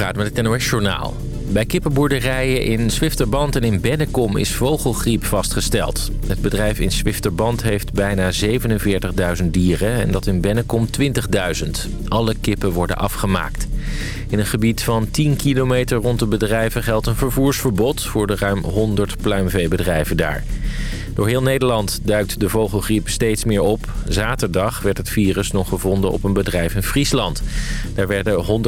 Kamperuit met het NOS Journaal. Bij kippenboerderijen in Zwifterband en in Bennekom is vogelgriep vastgesteld. Het bedrijf in Zwifterband heeft bijna 47.000 dieren en dat in Bennekom 20.000. Alle kippen worden afgemaakt. In een gebied van 10 kilometer rond de bedrijven geldt een vervoersverbod... voor de ruim 100 pluimveebedrijven daar. Door heel Nederland duikt de vogelgriep steeds meer op. Zaterdag werd het virus nog gevonden op een bedrijf in Friesland. Daar werden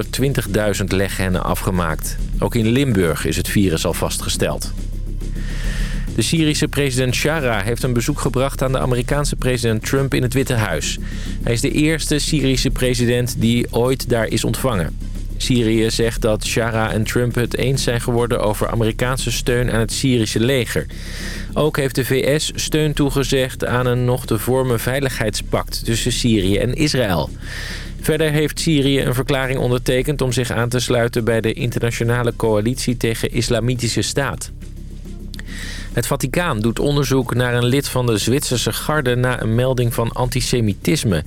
120.000 leghennen afgemaakt. Ook in Limburg is het virus al vastgesteld. De Syrische president Shara heeft een bezoek gebracht aan de Amerikaanse president Trump in het Witte Huis. Hij is de eerste Syrische president die ooit daar is ontvangen. Syrië zegt dat Shara en Trump het eens zijn geworden over Amerikaanse steun aan het Syrische leger. Ook heeft de VS steun toegezegd aan een nog te vormen veiligheidspact tussen Syrië en Israël. Verder heeft Syrië een verklaring ondertekend om zich aan te sluiten bij de internationale coalitie tegen islamitische staat. Het Vaticaan doet onderzoek naar een lid van de Zwitserse garde... na een melding van antisemitisme.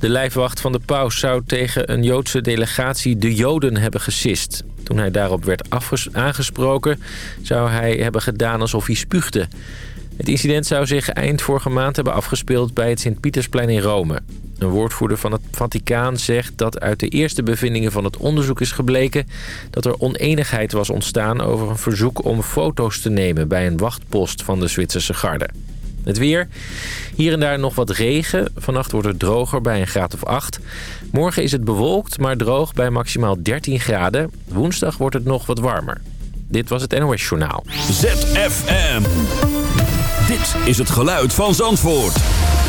De lijfwacht van de paus zou tegen een Joodse delegatie de Joden hebben gesist. Toen hij daarop werd aangesproken, zou hij hebben gedaan alsof hij spuugde. Het incident zou zich eind vorige maand hebben afgespeeld bij het Sint-Pietersplein in Rome. Een woordvoerder van het Vaticaan zegt dat uit de eerste bevindingen van het onderzoek is gebleken... dat er oneenigheid was ontstaan over een verzoek om foto's te nemen... bij een wachtpost van de Zwitserse garde. Het weer. Hier en daar nog wat regen. Vannacht wordt het droger bij een graad of 8. Morgen is het bewolkt, maar droog bij maximaal 13 graden. Woensdag wordt het nog wat warmer. Dit was het NOS Journaal. ZFM. Dit is het geluid van Zandvoort.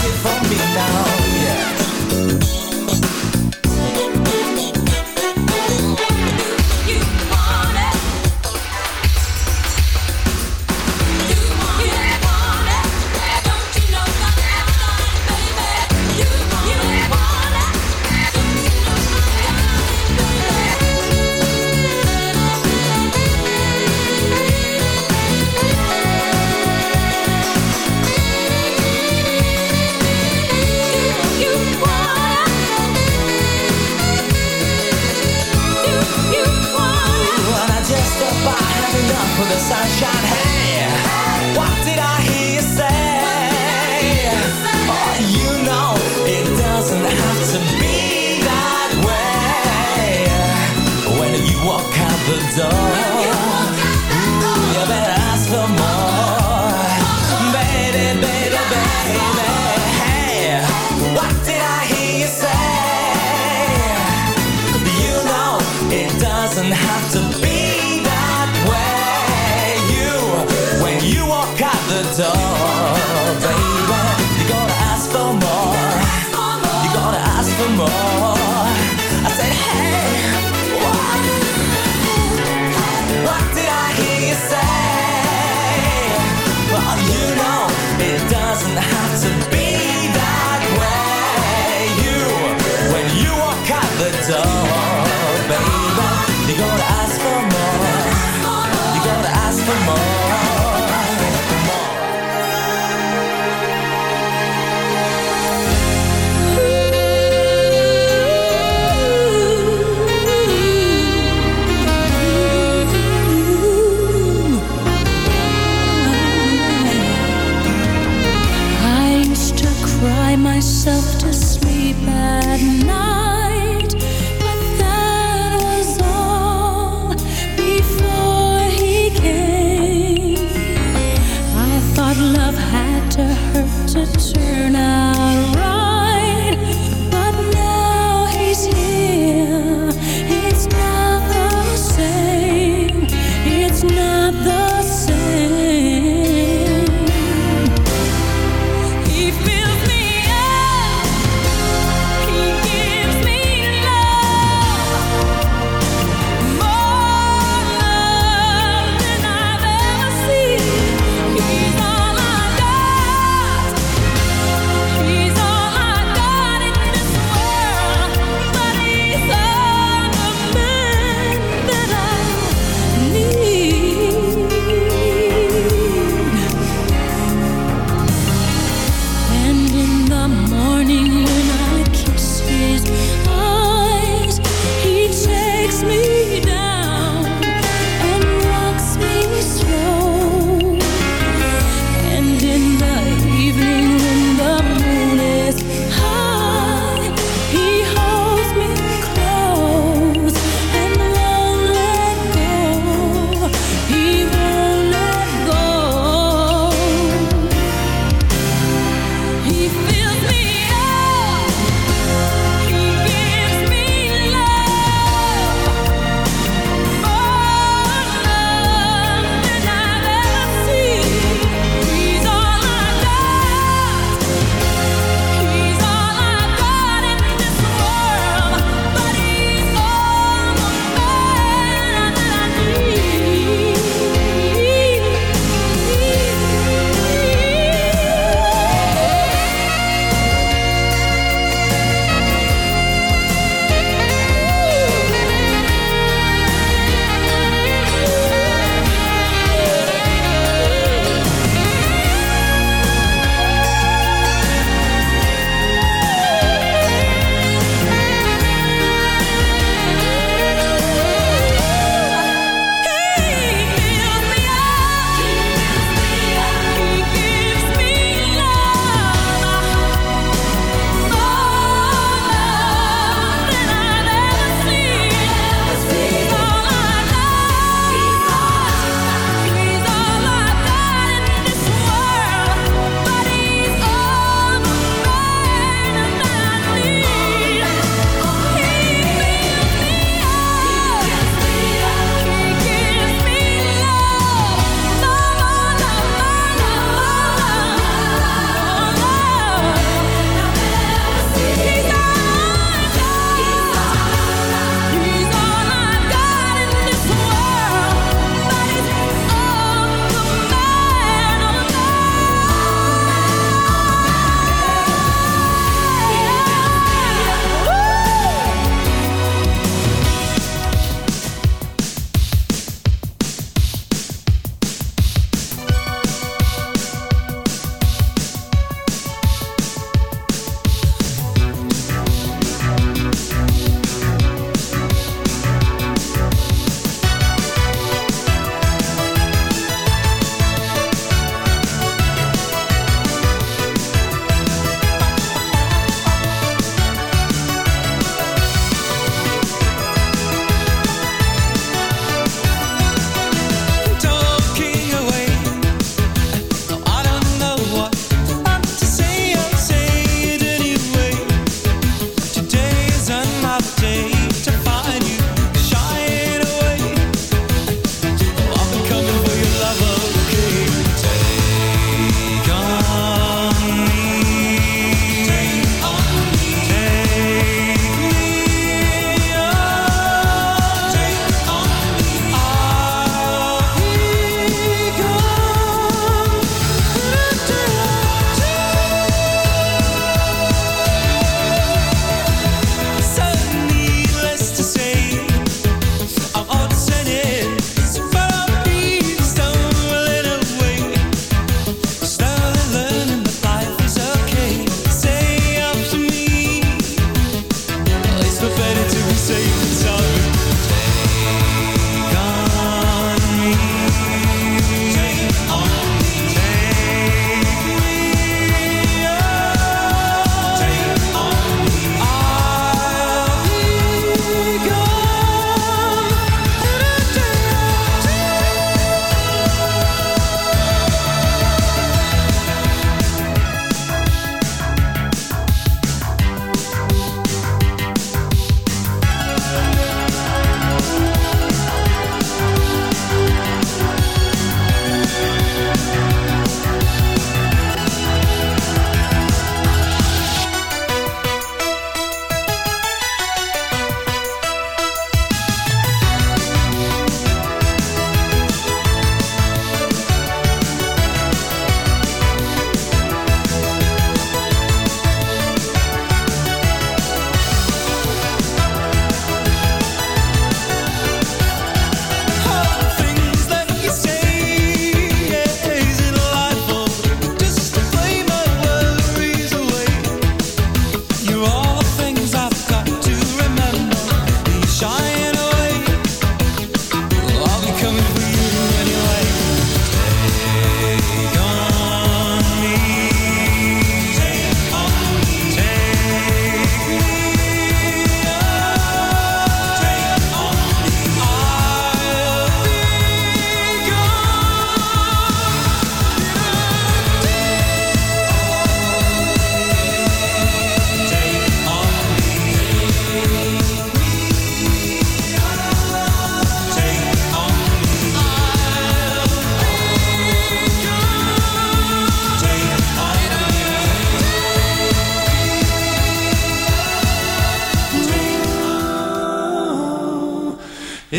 Tip from me now.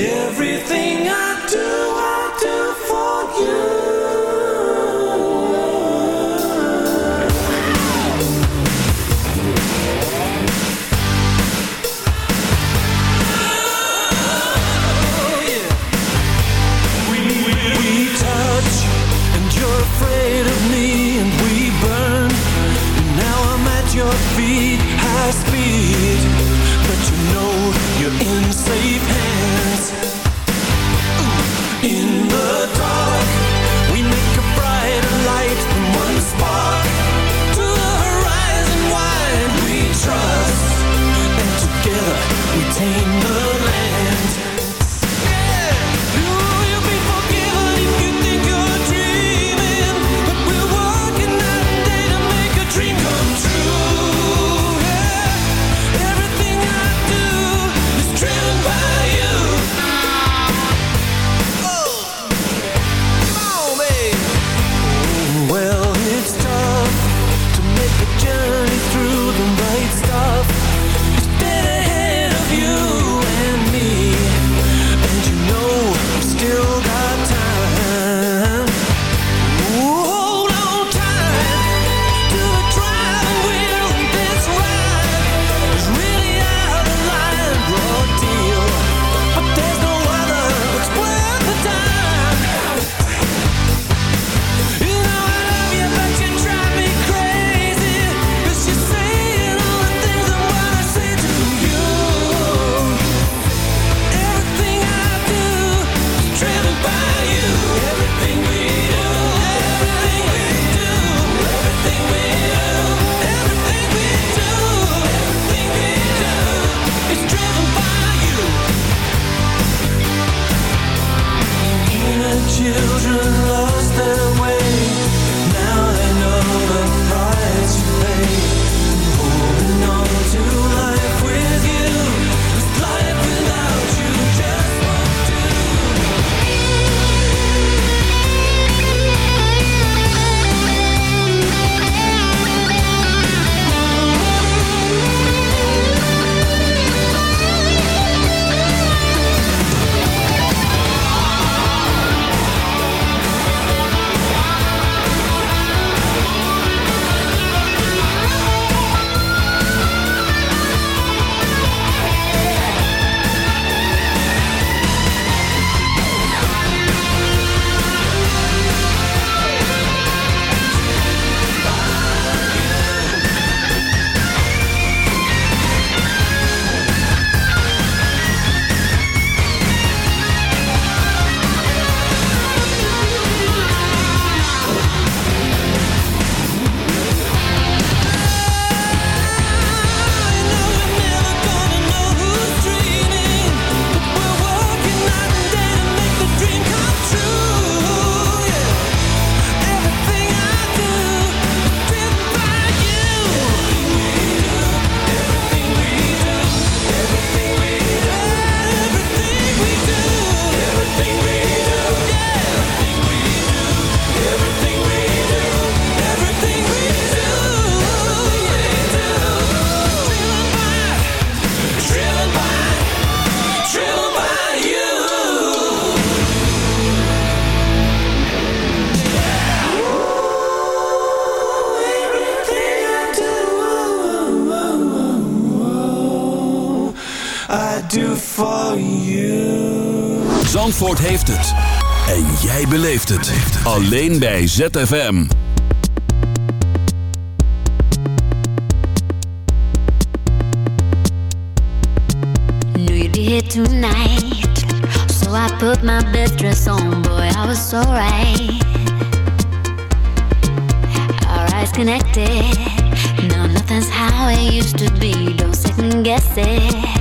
Everything I do. Zandvoort heeft het. En jij beleeft het. Alleen bij ZFM. Knew you'd be here tonight. So I put my best dress on. Boy, I was so right. Our eyes connected. No, nothing's how it used to be. Don't second guess it.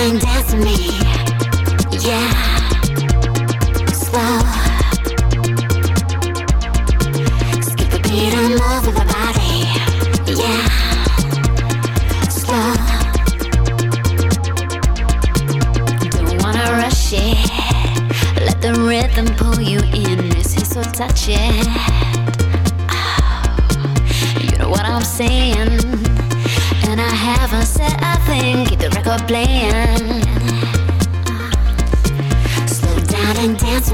And with me.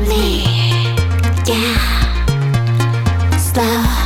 Me. Yeah. Slow.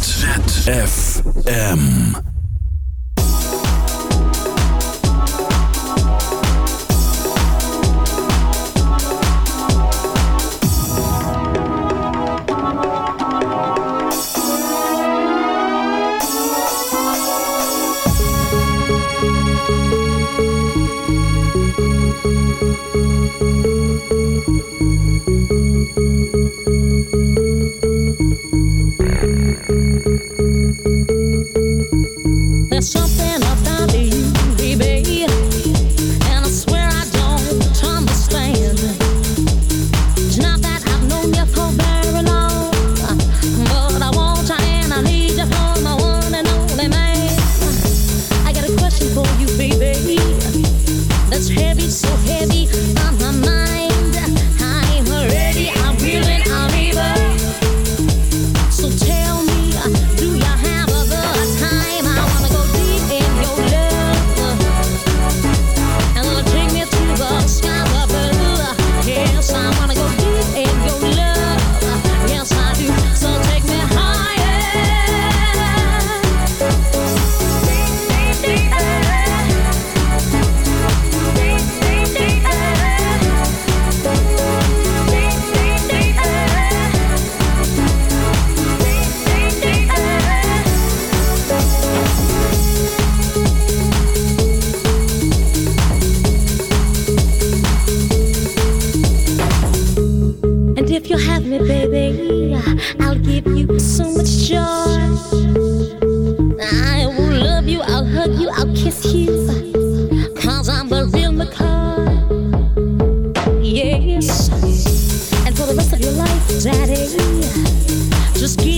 ZFM. Baby, I'll give you so much joy. I will love you, I'll hug you, I'll kiss you. Cause I'm the real McCoy. Yes. And for the rest of your life, Daddy, just give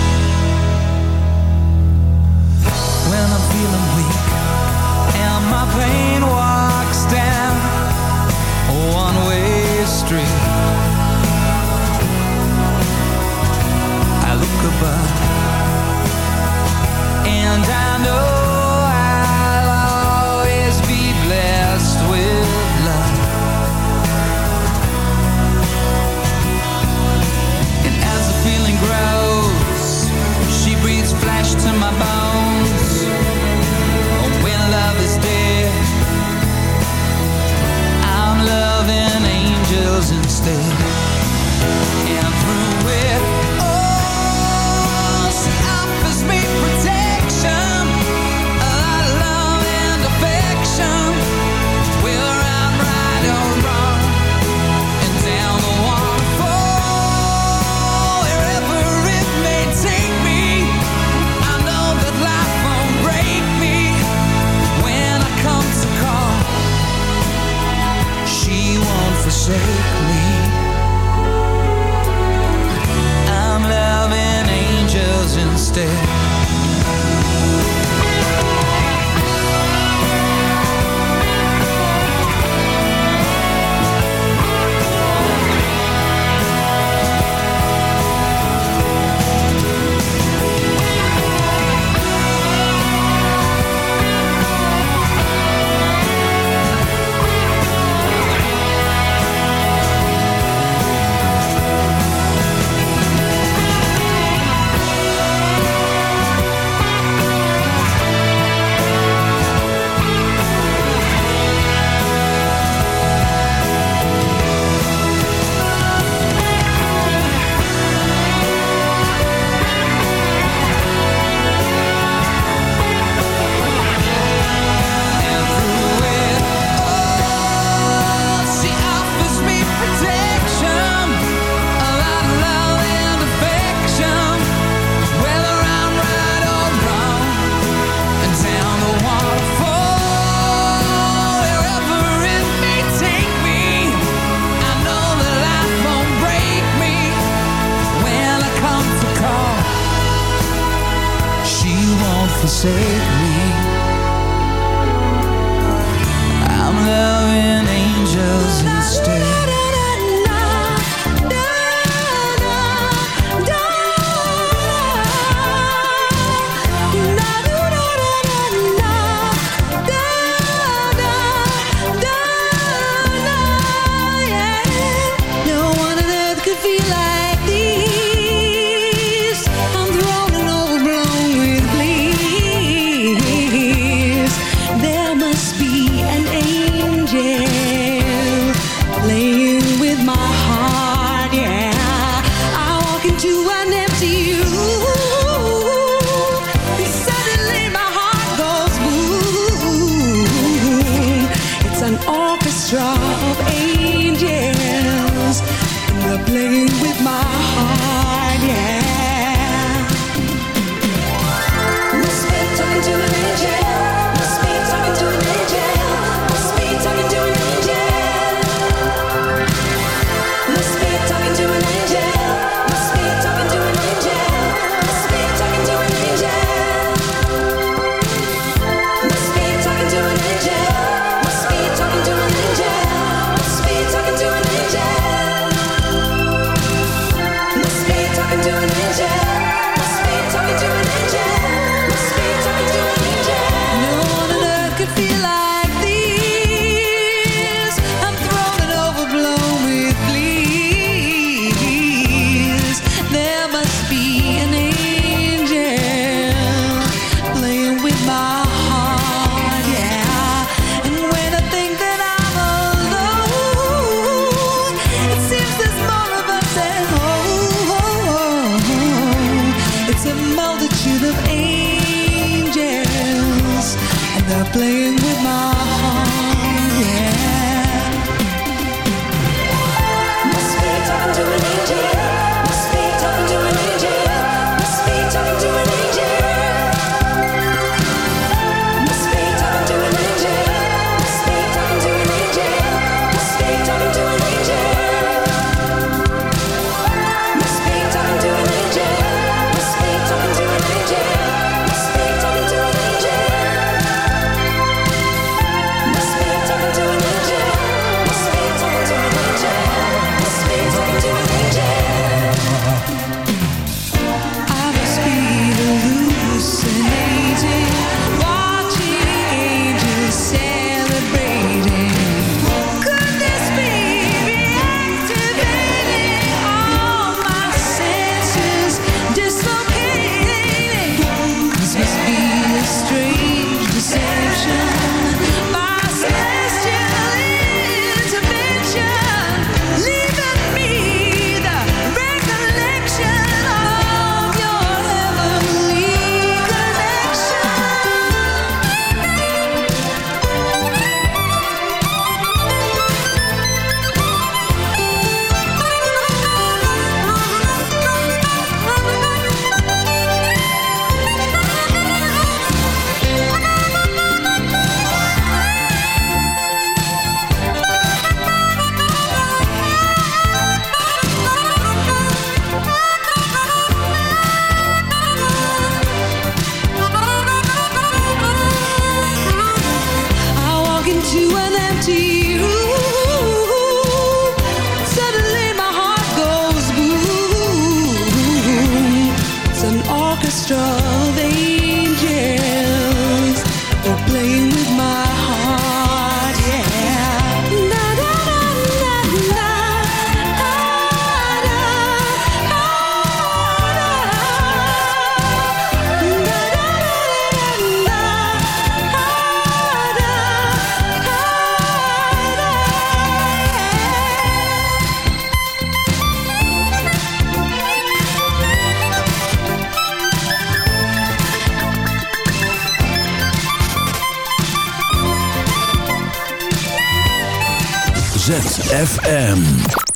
ZFM.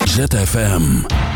ZFM.